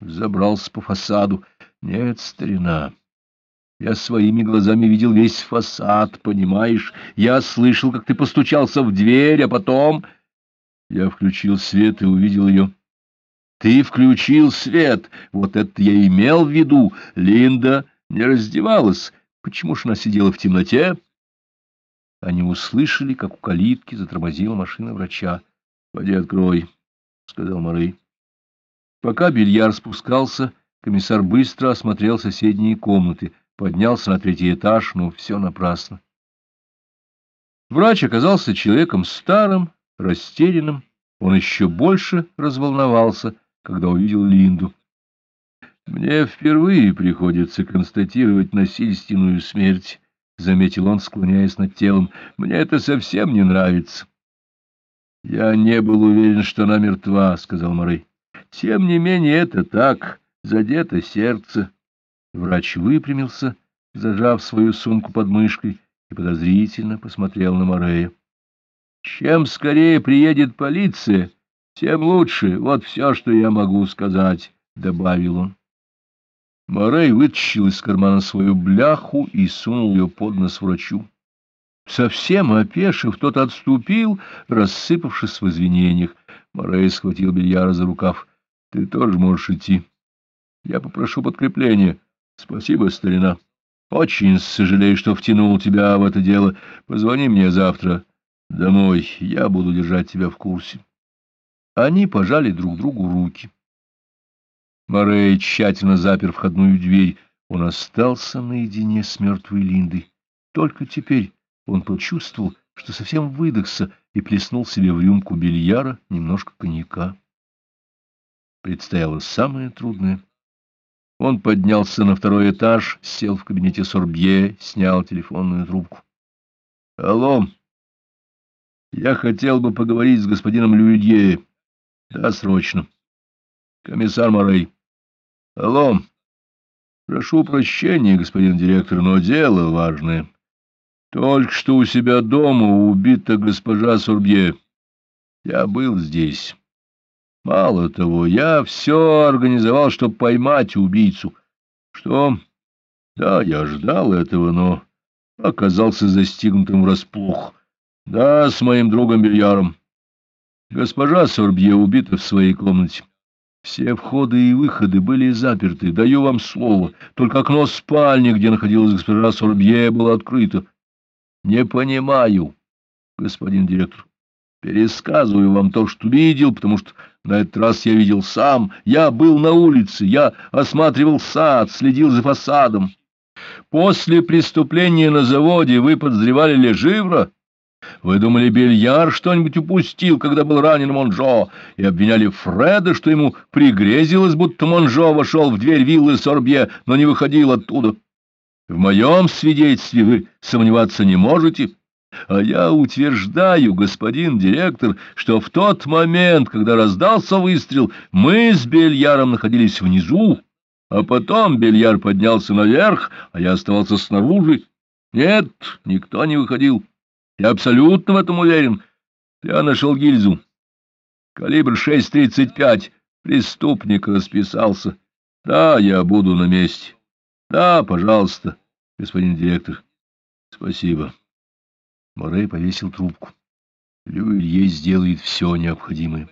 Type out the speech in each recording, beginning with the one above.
Забрался по фасаду. Нет, старина. Я своими глазами видел весь фасад, понимаешь? Я слышал, как ты постучался в дверь, а потом... Я включил свет и увидел ее. Ты включил свет. Вот это я имел в виду. Линда не раздевалась. Почему ж она сидела в темноте? Они услышали, как у калитки затормозила машина врача. — Пойди открой, — сказал Морей. Пока бильяр спускался, комиссар быстро осмотрел соседние комнаты, поднялся на третий этаж, но все напрасно. Врач оказался человеком старым, растерянным. Он еще больше разволновался, когда увидел Линду. «Мне впервые приходится констатировать насильственную смерть», — заметил он, склоняясь над телом. «Мне это совсем не нравится». «Я не был уверен, что она мертва», — сказал Морей. «Тем не менее это так, задето сердце». Врач выпрямился, зажав свою сумку под мышкой, и подозрительно посмотрел на Морея. «Чем скорее приедет полиция, тем лучше. Вот все, что я могу сказать», — добавил он. Морей вытащил из кармана свою бляху и сунул ее под нос врачу. Совсем опешив, тот отступил, рассыпавшись в извинениях. Морей схватил Бельяра за рукав. — Ты тоже можешь идти. Я попрошу подкрепления. Спасибо, старина. Очень сожалею, что втянул тебя в это дело. Позвони мне завтра домой. Я буду держать тебя в курсе. Они пожали друг другу руки. Морей тщательно запер входную дверь. Он остался наедине с мертвой Линдой. Только теперь он почувствовал, что совсем выдохся и плеснул себе в рюмку бильяра немножко коньяка. Предстояло самое трудное. Он поднялся на второй этаж, сел в кабинете Сорбье, снял телефонную трубку. — Алло. Я хотел бы поговорить с господином Люидье. Да, срочно. Комиссар Морей. Алло. Прошу прощения, господин директор, но дело важное. Только что у себя дома убита госпожа Сурбье. Я был здесь. Мало того, я все организовал, чтобы поймать убийцу. Что? Да, я ждал этого, но оказался застигнутым врасплох. Да, с моим другом Бильяром. Госпожа Сорбье убита в своей комнате. Все входы и выходы были заперты, даю вам слово. Только окно спальни, где находилась госпожа Сорбье, было открыто. Не понимаю, господин директор. Пересказываю вам то, что видел, потому что на этот раз я видел сам. Я был на улице, я осматривал сад, следил за фасадом. После преступления на заводе вы подозревали Леживра? Вы думали, Бельяр что-нибудь упустил, когда был ранен Монжо, и обвиняли Фреда, что ему пригрезилось, будто Монжо вошел в дверь виллы Сорбье, но не выходил оттуда. В моем свидетельстве вы сомневаться не можете, а я утверждаю, господин директор, что в тот момент, когда раздался выстрел, мы с Бельяром находились внизу, а потом Бельяр поднялся наверх, а я оставался снаружи. Нет, никто не выходил. Я абсолютно в этом уверен. Я нашел гильзу. Калибр 6.35. Преступник расписался. Да, я буду на месте. Да, пожалуйста, господин директор. Спасибо. Морей повесил трубку. Люилье сделает все необходимое.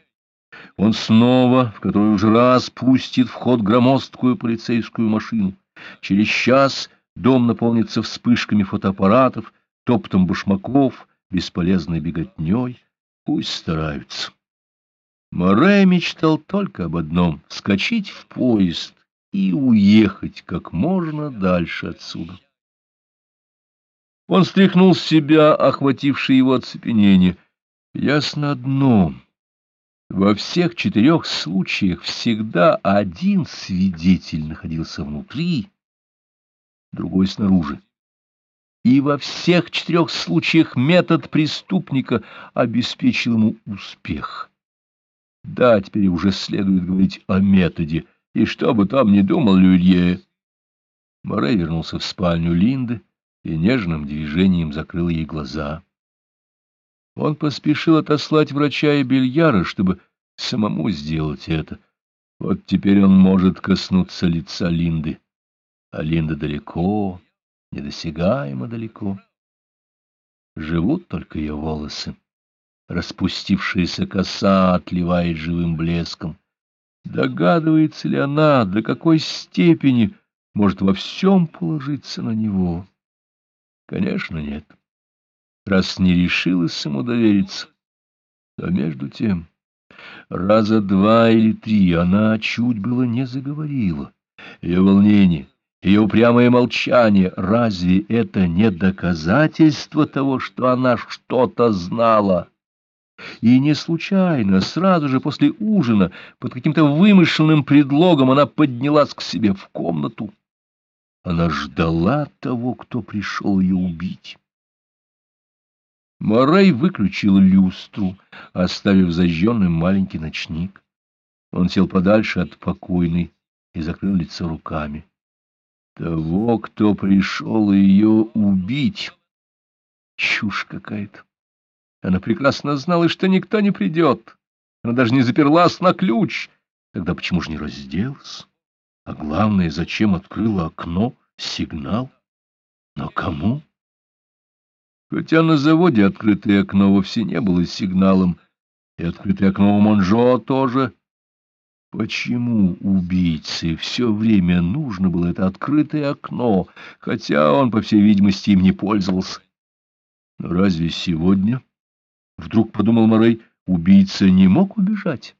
Он снова, в который уже раз, пустит в ход громоздкую полицейскую машину. Через час дом наполнится вспышками фотоаппаратов, топтом башмаков, бесполезной беготней. Пусть стараются. Морей мечтал только об одном — скачить в поезд и уехать как можно дальше отсюда. Он стряхнул с себя охватившее его оцепенение. Ясно одно. Во всех четырех случаях всегда один свидетель находился внутри, другой снаружи. И во всех четырех случаях метод преступника обеспечил ему успех. Да, теперь уже следует говорить о методе — и что бы там ни думал Люлье. Морей вернулся в спальню Линды и нежным движением закрыл ей глаза. Он поспешил отослать врача и бельяра, чтобы самому сделать это. Вот теперь он может коснуться лица Линды, а Линда далеко, недосягаемо далеко. Живут только ее волосы. Распустившаяся коса отливает живым блеском. Догадывается ли она, до какой степени может во всем положиться на него? Конечно, нет. Раз не решилась ему довериться, а между тем... Раза два или три она чуть было не заговорила. Ее волнение, ее упрямое молчание, разве это не доказательство того, что она что-то знала? И не случайно, сразу же после ужина, под каким-то вымышленным предлогом она поднялась к себе в комнату. Она ждала того, кто пришел ее убить. Морей выключил люстру, оставив зажженным маленький ночник. Он сел подальше от покойной и закрыл лицо руками. Того, кто пришел ее убить. Чушь какая-то. Она прекрасно знала, что никто не придет. Она даже не заперлась на ключ. Тогда почему же не разделась? А главное, зачем открыла окно, сигнал? Но кому? Хотя на заводе открытое окно вовсе не было сигналом, и открытое окно у Монжо тоже. Почему убийце все время нужно было это открытое окно, хотя он, по всей видимости, им не пользовался? Но разве сегодня, вдруг подумал Морей, убийца не мог убежать?